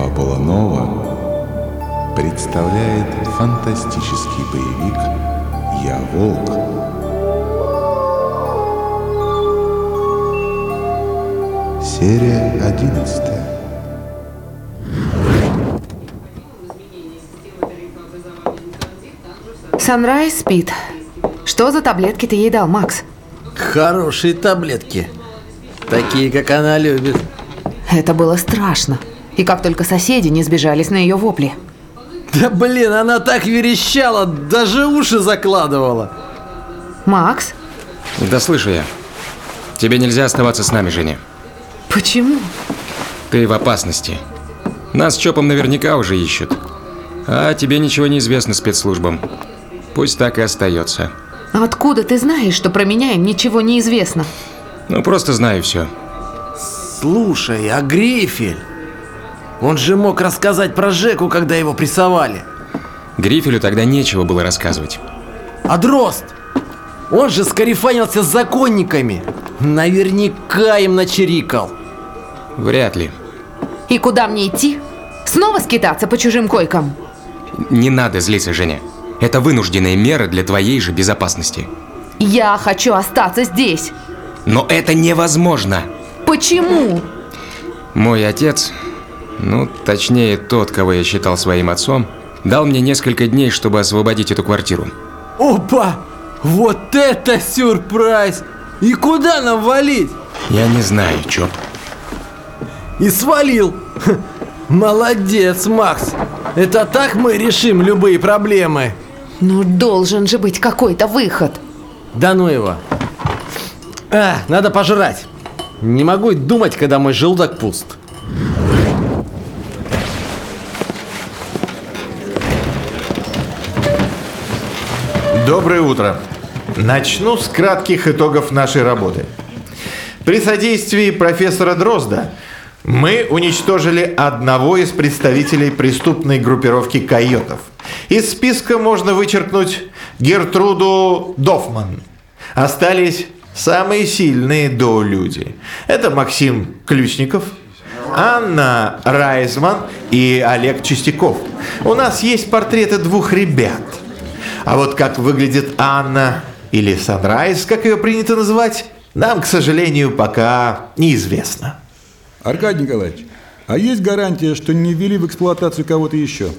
Фабула Нова представляет фантастический боевик «Я волк». Серия одиннадцатая. Санрайз спит. Что за таблетки ты ей дал, Макс? Хорошие таблетки. Такие, как она любит. Это было страшно. И как только соседи не сбежались на ее вопли. Да блин, она так верещала, даже уши закладывала. Макс, Да слышу я. Тебе нельзя оставаться с нами, Женя. почему? Ты в опасности. Нас с Чопом наверняка уже ищут. А тебе ничего не известно спецслужбам. Пусть так и остается. Откуда ты знаешь, что про меня им ничего не известно? Ну, просто знаю все. Слушай, а Грифель? Он же мог рассказать про Жеку, когда его прессовали. Грифелю тогда нечего было рассказывать. А Дрозд? Он же скарифанился с законниками. Наверняка им начерикал. Вряд ли. И куда мне идти? Снова скитаться по чужим койкам? Не надо злиться, Женя. Это вынужденная мера для твоей же безопасности. Я хочу остаться здесь. Но это невозможно. Почему? Мой отец, ну, точнее, тот, кого я считал своим отцом, дал мне несколько дней, чтобы освободить эту квартиру. Опа! Вот это сюрприз! И куда нам валить? Я не знаю, Чоп. И свалил. Ха, Молодец, Макс. Это так мы решим любые проблемы. Ну, должен же быть какой-то выход. Да ну его. А, надо пожрать. Не могу думать, когда мой желудок пуст. Доброе утро. Начну с кратких итогов нашей работы. При содействии профессора Дрозда мы уничтожили одного из представителей преступной группировки койотов. Из списка можно вычеркнуть Гертруду Дофман. Остались самые сильные до-люди. Это Максим Ключников, Анна Райзман и Олег Чистяков. У нас есть портреты двух ребят. А вот как выглядит Анна или Санрайз, как ее принято называть, нам, к сожалению, пока неизвестно. Аркадий Николаевич, а есть гарантия, что не ввели в эксплуатацию кого-то еще?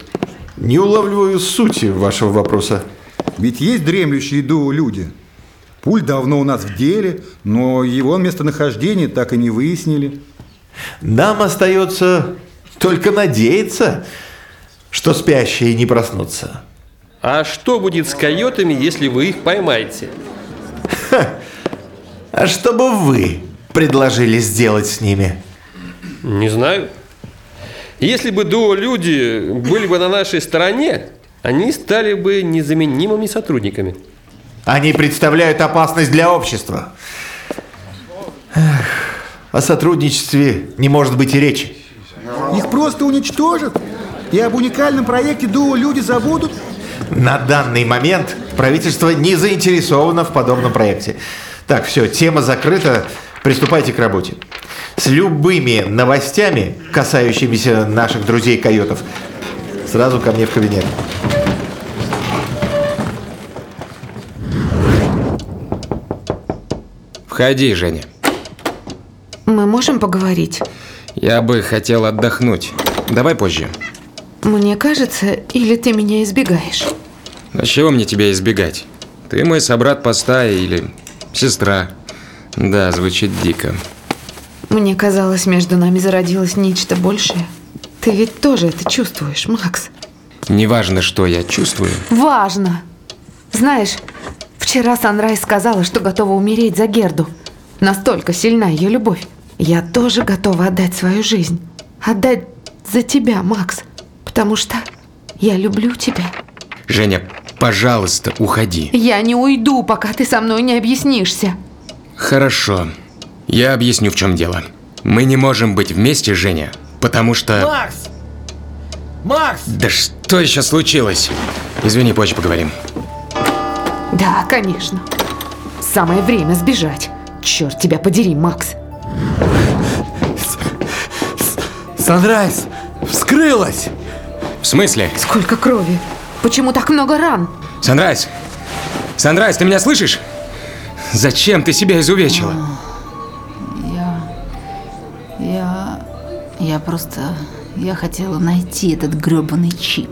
Не улавливаю сути вашего вопроса. Ведь есть дремлющие дуо люди. Пуль давно у нас в деле, но его местонахождение так и не выяснили. Нам остается только надеяться, что спящие не проснутся. А что будет с койотами, если вы их поймаете? А что бы вы предложили сделать с ними? Не знаю. Если бы дуо-люди были бы на нашей стороне, они стали бы незаменимыми сотрудниками. Они представляют опасность для общества. Эх, о сотрудничестве не может быть и речи. Их просто уничтожат? И об уникальном проекте Дуо люди забудут? На данный момент правительство не заинтересовано в подобном проекте. Так, все, тема закрыта. Приступайте к работе. С любыми новостями, касающимися наших друзей-койотов, сразу ко мне в кабинет. Входи, Женя. Мы можем поговорить? Я бы хотел отдохнуть. Давай позже. Мне кажется, или ты меня избегаешь? А чего мне тебя избегать? Ты мой собрат по стае или сестра. Да, звучит дико. Мне казалось, между нами зародилось нечто большее. Ты ведь тоже это чувствуешь, Макс. Неважно, что я чувствую. Важно. Знаешь, вчера Санрай сказала, что готова умереть за Герду. Настолько сильна ее любовь. Я тоже готова отдать свою жизнь. Отдать за тебя, Макс. Потому что я люблю тебя. Женя, пожалуйста, уходи. Я не уйду, пока ты со мной не объяснишься. Хорошо. Я объясню, в чем дело. Мы не можем быть вместе, Женя, потому что... Макс! Макс! Да что еще случилось? Извини, позже поговорим. Да, конечно. Самое время сбежать. Черт тебя подери, Макс. Санрайз! Вскрылась! В смысле? Сколько крови! Почему так много ран? Санрайз! Санрайз, ты меня слышишь? Зачем ты себя изувечила? Я... Я... Я просто... Я хотела найти этот грёбаный чип.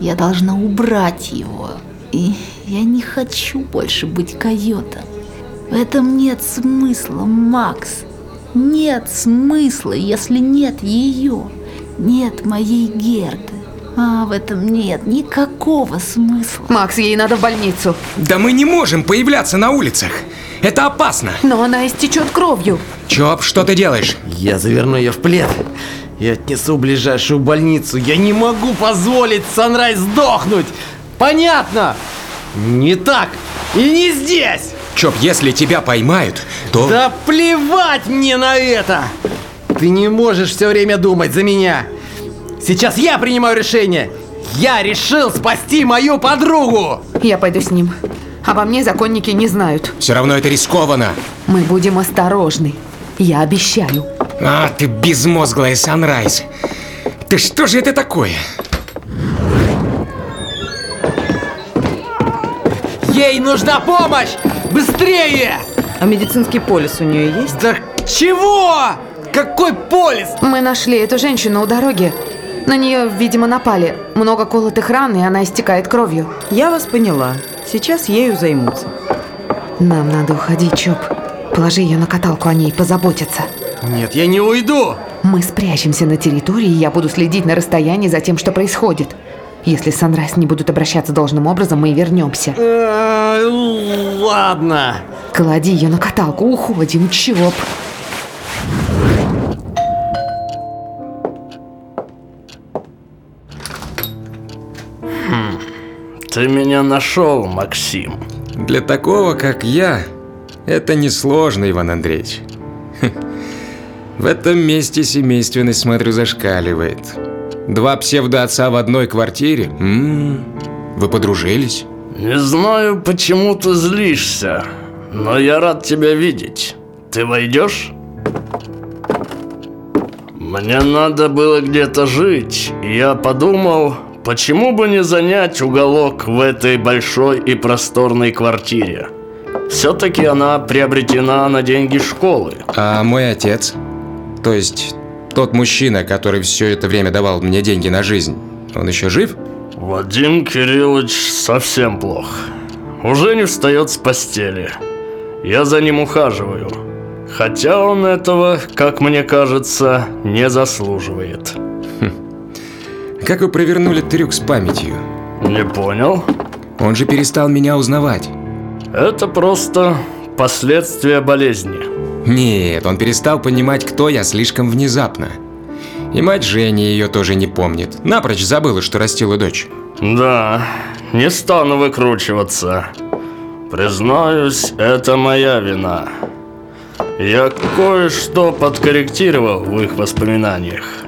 Я должна убрать его. И я не хочу больше быть койотом. В этом нет смысла, Макс. Нет смысла, если нет ее. Нет моей Герды. А в этом нет никакого смысла. Макс, ей надо в больницу. Да мы не можем появляться на улицах. Это опасно. Но она истечет кровью. Чоп, что ты делаешь? Я заверну ее в плед и отнесу в ближайшую больницу. Я не могу позволить Санрайз сдохнуть. Понятно? Не так и не здесь. Чоп, если тебя поймают, то... Да плевать мне на это! Ты не можешь все время думать за меня. Сейчас я принимаю решение. Я решил спасти мою подругу. Я пойду с ним. Обо мне законники не знают. Все равно это рискованно. Мы будем осторожны. Я обещаю. А, ты безмозглая Санрайз. Ты что же это такое? Ей нужна помощь! Быстрее! А медицинский полис у нее есть? Да чего? Какой полис? Мы нашли эту женщину у дороги. На нее, видимо, напали. Много колотых ран, и она истекает кровью. Я вас поняла. Сейчас ею займутся. Нам надо уходить, Чоп. Положи ее на каталку, о ней позаботятся. Нет, я не уйду. Мы спрячемся на территории, и я буду следить на расстоянии за тем, что происходит. Если Санрайз не будут обращаться должным образом, мы и вернемся. Э, Ладно. Клади ее на каталку, уходим, Чоп. Ты меня нашел, Максим. Для такого, как я, это несложно, Иван Андреевич. В этом месте семейственность, смотрю, зашкаливает. Два псевдоотца в одной квартире? М-м, вы подружились? Не знаю, почему ты злишься, но я рад тебя видеть. Ты войдешь? Мне надо было где-то жить, и я подумал, почему бы не занять уголок в этой большой и просторной квартире. Все-таки она приобретена на деньги школы. А мой отец? То есть тот мужчина, который все это время давал мне деньги на жизнь, он еще жив? Вадим Кириллович совсем плох. Уже не встает с постели. Я за ним ухаживаю. Хотя он этого, как мне кажется, не заслуживает. Как вы провернули трюк с памятью? Не понял? Он же перестал меня узнавать. Это просто последствия болезни. Нет, он перестал понимать, кто я слишком внезапно. И мать Жени ее тоже не помнит. Напрочь забыла, что растила дочь. Да, не стану выкручиваться. Признаюсь, это моя вина. Я кое-что подкорректировал в их воспоминаниях.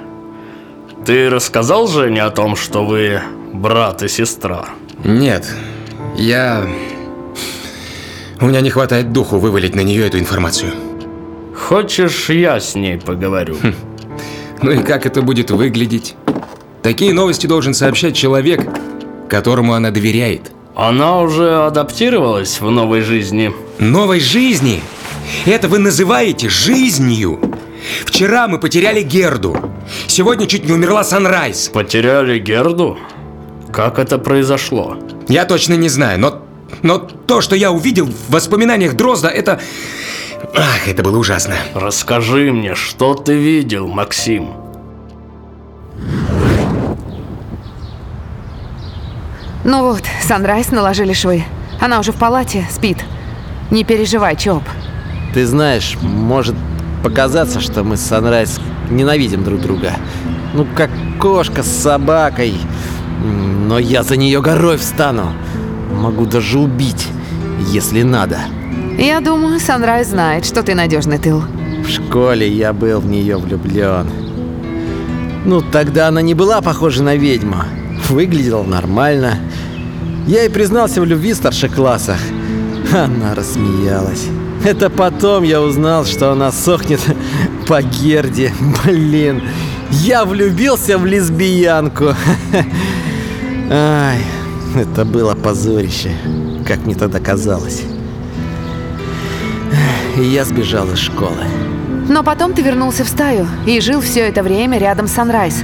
Ты рассказал Жене о том, что вы брат и сестра? Нет, я... У меня не хватает духу вывалить на нее эту информацию. Хочешь, я с ней поговорю? Ну и как это будет выглядеть? Такие новости должен сообщать человек, которому она доверяет. Она уже адаптировалась в новой жизни. Новой жизни? Это вы называете жизнью? Вчера мы потеряли Герду. Сегодня чуть не умерла Санрайз. Потеряли Герду? Как это произошло? Я точно не знаю, но, но то, что я увидел в воспоминаниях Дрозда, это... Ах, это было ужасно. Расскажи мне, что ты видел, Максим? Ну вот, Санрайз наложили швы. Она уже в палате, спит. Не переживай, Чоп. Ты знаешь, может показаться, что мы с Санрайз ненавидим друг друга. Ну, как кошка с собакой. Но я за нее горой встану. Могу даже убить, если надо. Я думаю, Санрайз знает, что ты надежный тыл. В школе я был в нее влюблен. Ну, тогда она не была похожа на ведьму. Выглядела нормально. Я и признался в любви в старших классах. Она рассмеялась. Это потом я узнал, что она сохнет по Герде. Блин, Я влюбился в лесбиянку. Ай, это было позорище, как мне тогда казалось. И я сбежал из школы. Но потом ты вернулся в стаю и жил все это время рядом с Санрайз.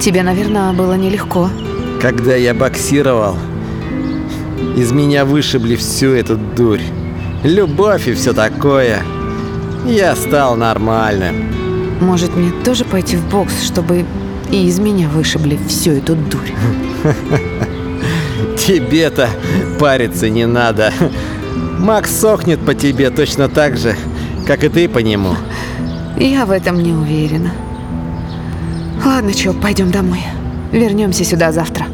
Тебе, наверное, было нелегко. Когда я боксировал, из меня вышибли всю эту дурь. Любовь и все такое. Я стал нормальным. Может, мне тоже пойти в бокс, чтобы и из меня вышибли всю эту дурь? Тебе-то париться не надо. Макс сохнет по тебе точно так же, как и ты по нему. Я в этом не уверена. Ладно, чё, пойдем домой. Вернемся сюда завтра.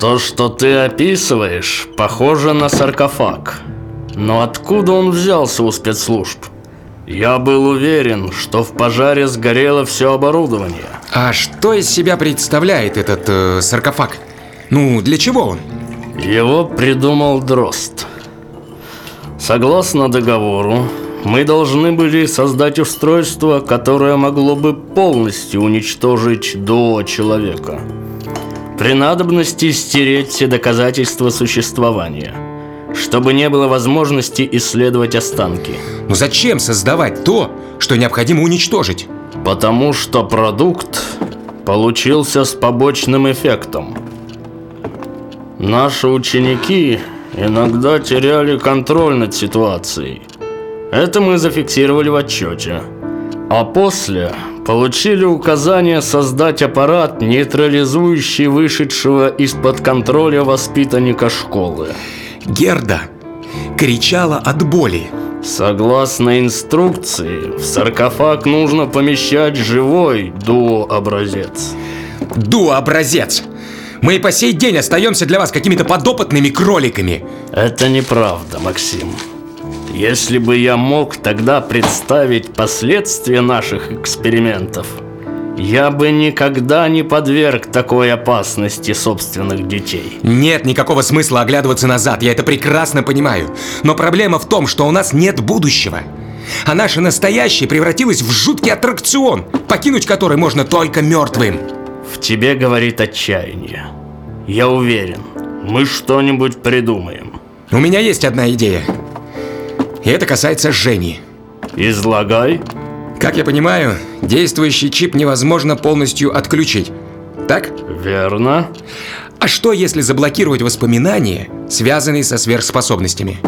То, что ты описываешь, похоже на саркофаг. Но откуда он взялся у спецслужб? Я был уверен, что в пожаре сгорело все оборудование. А что из себя представляет этот э, саркофаг? Ну, для чего он? Его придумал Дрозд. Согласно договору, мы должны были создать устройство, которое могло бы полностью уничтожить до человека. При надобности стереть все доказательства существования, чтобы не было возможности исследовать останки. Но зачем создавать то, что необходимо уничтожить? Потому что продукт получился с побочным эффектом. Наши ученики иногда теряли контроль над ситуацией. Это мы зафиксировали в отчете. А после получили указание создать аппарат, нейтрализующий вышедшего из-под контроля воспитанника школы. Герда кричала от боли. Согласно инструкции, в саркофаг нужно помещать живой дуо-образец. Дуо-образец! Мы и по сей день остаемся для вас какими-то подопытными кроликами. Это неправда, Максим. Если бы я мог тогда представить последствия наших экспериментов, я бы никогда не подверг такой опасности собственных детей. Нет никакого смысла оглядываться назад, я это прекрасно понимаю. Но проблема в том, что у нас нет будущего. А наше настоящее превратилось в жуткий аттракцион, покинуть который можно только мертвым. В тебе говорит отчаяние. Я уверен, мы что-нибудь придумаем. У меня есть одна идея. Это касается Жени. Излагай. Как я понимаю, действующий чип невозможно полностью отключить. Так? Верно. А что, если заблокировать воспоминания, связанные со сверхспособностями?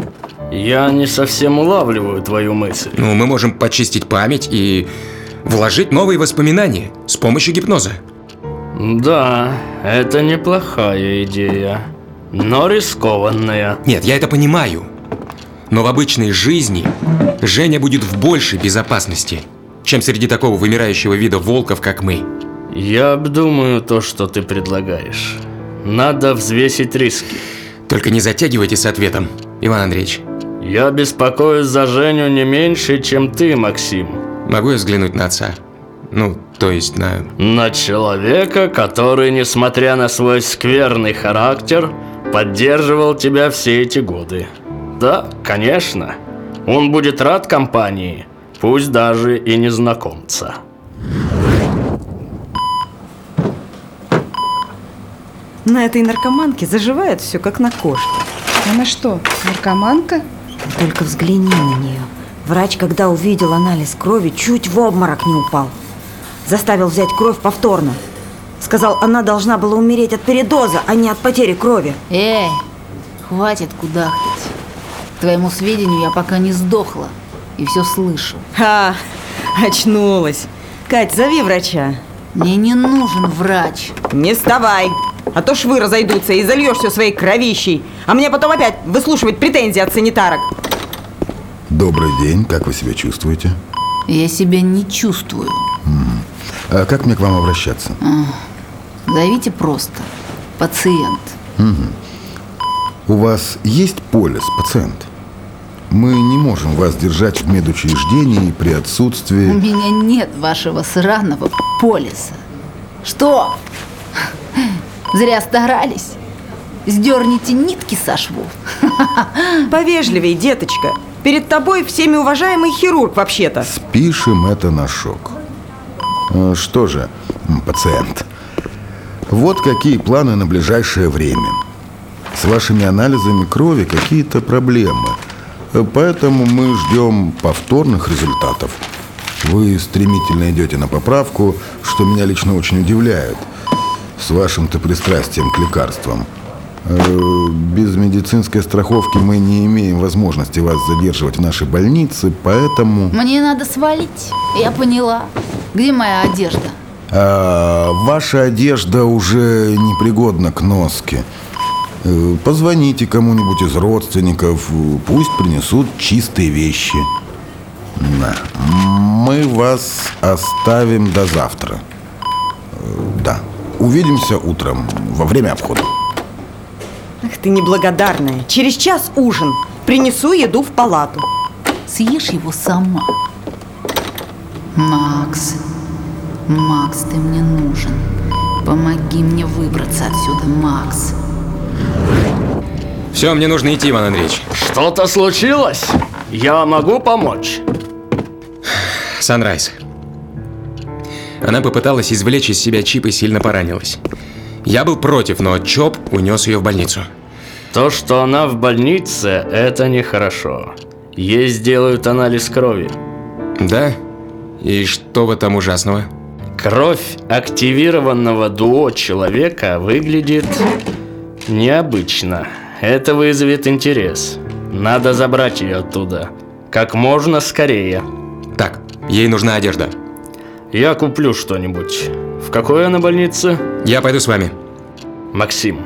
Я не совсем улавливаю твою мысль. Ну, мы можем почистить память и вложить новые воспоминания с помощью гипноза. Да, это неплохая идея, но рискованная. Нет, я это понимаю. Но в обычной жизни Женя будет в большей безопасности, чем среди такого вымирающего вида волков, как мы. Я обдумаю то, что ты предлагаешь. Надо взвесить риски. Только не затягивайте с ответом, Иван Андреевич. Я беспокоюсь за Женю не меньше, чем ты, Максим. Могу я взглянуть на отца? Ну, то есть на... На человека, который, несмотря на свой скверный характер, поддерживал тебя все эти годы. Да, конечно. Он будет рад компании, пусть даже и незнакомца. На этой наркоманке заживает все как на кошке. Она что, наркоманка? Только взгляни на нее. Врач, когда увидел анализ крови, чуть в обморок не упал. Заставил взять кровь повторно. Сказал, она должна была умереть от передоза, а не от потери крови. Эй, хватит кудахтать. К твоему сведению, я пока не сдохла. И все слышу. А, очнулась. Кать, зови врача. Мне не нужен врач. Не вставай, а то швы разойдутся и зальешь все своей кровищей. А мне потом опять выслушивать претензии от санитарок. Добрый день, как вы себя чувствуете? Я себя не чувствую. М. А как мне к вам обращаться? А, Зовите просто. Пациент. Мгм. У вас есть полис, пациент? Мы не можем вас держать в медучреждении при У отсутствии... меня нет вашего сраного полиса. Что? Зря старались. Сдерните нитки со швов. Повежливей, деточка. Перед тобой всеми уважаемый хирург вообще-то. Спишем это на шок. Э, Что же, пациент, вот какие планы на ближайшее время. С вашими анализами крови какие-то проблемы. Поэтому мы ждем повторных результатов. Вы стремительно идете на поправку, что меня лично очень удивляет. С вашим-то пристрастием к лекарствам. Э, Без медицинской страховки мы не имеем возможности вас задерживать в нашей больнице, поэтому... Мне надо свалить. Я поняла. Где моя одежда? А, ваша одежда уже непригодна к носке. Э, Позвоните кому-нибудь из родственников, э, пусть принесут чистые вещи. Да. Мы вас оставим до завтра. Э, Да. Увидимся утром во время обхода. Ах ты неблагодарная. Через час ужин. Принесу еду в палату. Съешь его сама. Макс, Макс, ты мне нужен. Помоги мне выбраться отсюда, Макс. Все, мне нужно идти, Иван Андреевич. Что-то случилось? Я могу помочь? Санрайз. Она попыталась извлечь из себя чип и сильно поранилась. Я был против, но Чоп унес ее в больницу. То, что она в больнице, это нехорошо. Ей сделают анализ крови. Да? И что в этом ужасного? Кровь активированного дуо человека выглядит необычно. Это вызовет интерес. Надо забрать ее оттуда. Как можно скорее. Так, ей нужна одежда. Я куплю что-нибудь. В какой она больнице? Я пойду с вами. Максим,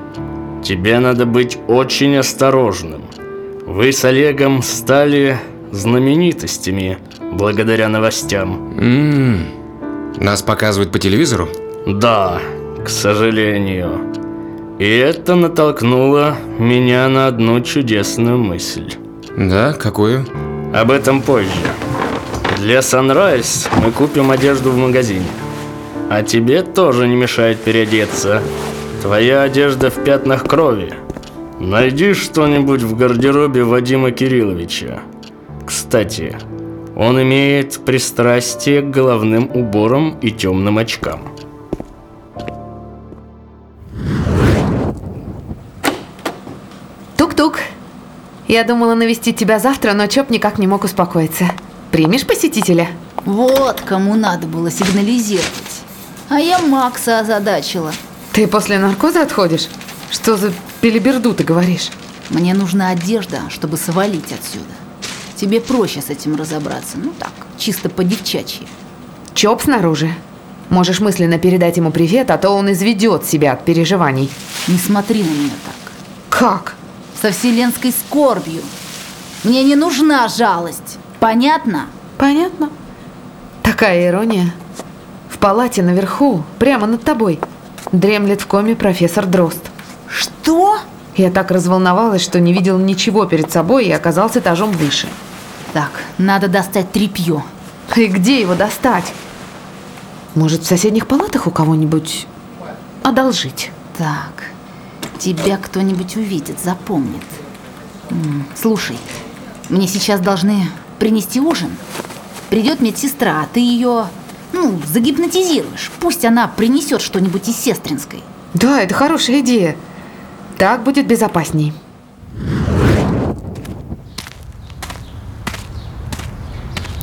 тебе надо быть очень осторожным. Вы с Олегом стали знаменитостями благодаря новостям. М, Нас показывают по телевизору? Да, к сожалению. И это натолкнуло меня на одну чудесную мысль. Да, какую? Об этом позже. Для Sunrise мы купим одежду в магазине. А тебе тоже не мешает переодеться. Твоя одежда в пятнах крови. Найди что-нибудь в гардеробе Вадима Кирилловича. Кстати, он имеет пристрастие к головным уборам и темным очкам. Я думала навестить тебя завтра, но Чоп никак не мог успокоиться. Примешь посетителя? Вот кому надо было сигнализировать. А я Макса озадачила. Ты после наркоза отходишь? Что за белиберду ты говоришь? Мне нужна одежда, чтобы свалить отсюда. Тебе проще с этим разобраться. Ну так, чисто по-девчачьи. Чоп снаружи. Можешь мысленно передать ему привет, а то он изведет себя от переживаний. Не смотри на меня так. Как? Со вселенской скорбью. Мне не нужна жалость. Понятно? Понятно. Такая ирония. В палате наверху, прямо над тобой, дремлет в коме профессор Дрозд. Что? Я так разволновалась, что не видел ничего перед собой и оказался этажом выше. Так, надо достать тряпье. И где его достать? Может, в соседних палатах у кого-нибудь одолжить? Так, тебя кто-нибудь увидит, запомнит. Слушай, мне сейчас должны принести ужин. Придет медсестра, а ты ее, ну, загипнотизируешь. Пусть она принесет что-нибудь из сестринской. Да, это хорошая идея. Так будет безопасней.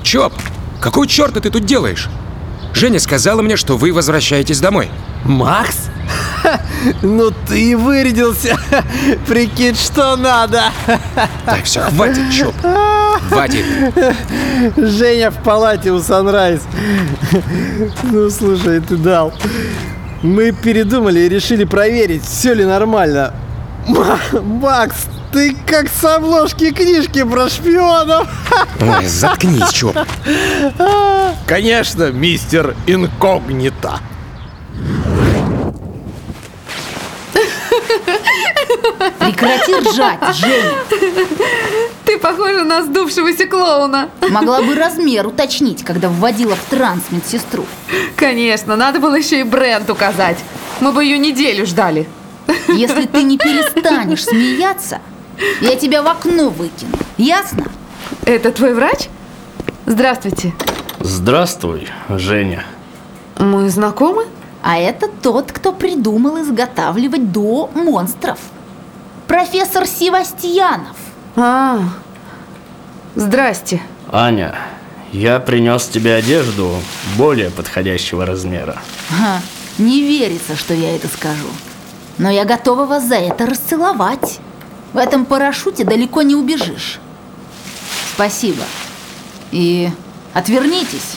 Чоп, какого черта ты тут делаешь? Женя сказала мне, что вы возвращаетесь домой. Макс? Ну ты и вырядился. Прикинь, что надо. Так, все, хватит, Чоп. Хватит. Женя в палате у Санрайз. Ну, слушай, ты дал. Мы передумали и решили проверить, все ли нормально. Ма- Макс, ты как с обложки книжки про шпионов. Ой, заткнись, Чоп. Конечно, мистер Инкогнито. Прекрати ржать, Женя. Ты похожа на сдувшегося клоуна. Могла бы размер уточнить, когда вводила в транс медсестру. Конечно, надо было еще и бренд указать. Мы бы ее неделю ждали. Если ты не перестанешь смеяться, я тебя в окно выкину. Ясно? Это твой врач? Здравствуйте. Здравствуй, Женя. Мы знакомы? А это тот, кто придумал изготавливать до монстров. Профессор Севастьянов. А, здрасте. Аня, я принес тебе одежду более подходящего размера. Ха, не верится, что я это скажу. Но я готова вас за это расцеловать. В этом парашюте далеко не убежишь. Спасибо. И отвернитесь.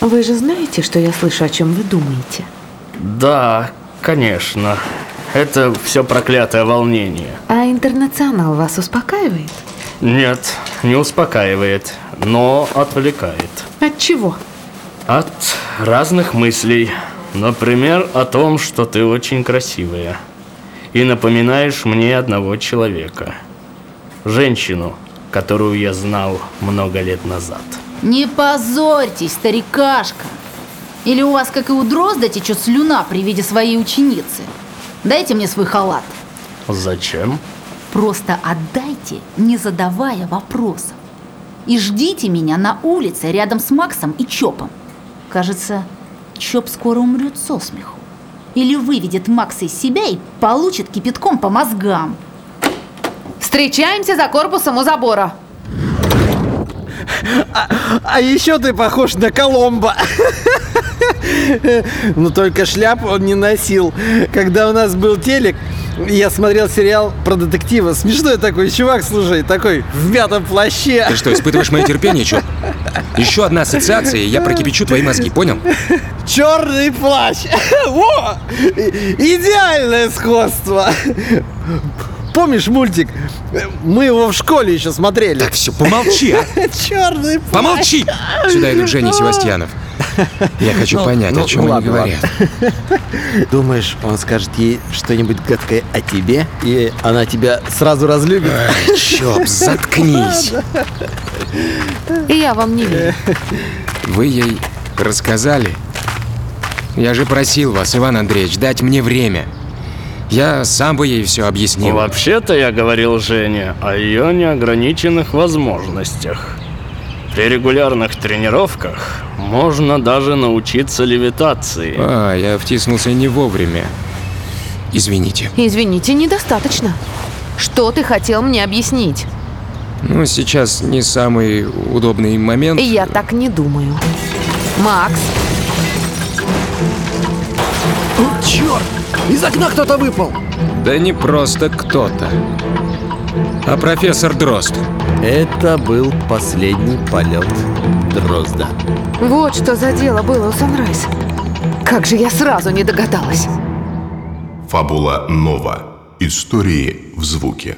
Вы же знаете, что я слышу, о чем вы думаете? Да, конечно. Это все проклятое волнение. А интернационал вас успокаивает? Нет, не успокаивает, но отвлекает. От чего? От разных мыслей. Например, о том, что ты очень красивая. И напоминаешь мне одного человека. Женщину, которую я знал много лет назад. Не позорьтесь, старикашка. Или у вас, как и у Дрозда, течет слюна при виде своей ученицы. Дайте мне свой халат. Зачем? Просто отдайте, не задавая вопросов. И ждите меня на улице рядом с Максом и Чопом. Кажется, Чоп скоро умрет со смеху. Или выведет Макса из себя и получит кипятком по мозгам. Встречаемся за корпусом у забора. А, а еще ты похож на Коломбо. Но только шляпу он не носил. Когда у нас был телек, я смотрел сериал про детектива. Смешной такой чувак, слушай, такой в мятом плаще. Ты что, испытываешь мое терпение, чё? Еще одна ассоциация, и я прокипячу твои мозги, понял? Черный плащ. Во! Идеальное сходство. Помнишь мультик? Мы его в школе еще смотрели. Так, все, помолчи, а? Черный плащ. Помолчи! Сюда идут Женя Севастьянов. Я хочу Ну, понять, ну, о чем ну, они ладно, говорят. Думаешь, он скажет ей что-нибудь гадкое о тебе, и она тебя сразу разлюбит? Чоп, заткнись. И я вам не верю. Вы ей рассказали? Я же просил вас, Иван Андреевич, дать мне время. Я сам бы ей все объяснил. Вообще-то я говорил Жене о ее неограниченных возможностях. При регулярных тренировках можно даже научиться левитации. А, я втиснулся не вовремя. Извините. Извините, недостаточно. Что ты хотел мне объяснить? Ну, сейчас не самый удобный момент. Я так не думаю. Макс, Черт! Из окна кто-то выпал! Да не просто кто-то, а профессор Дрозд. Это был последний полет Дрозда. вот что за дело было у Санрайз. Как же я сразу не догадалась. Фабула Нова. Истории в звуке.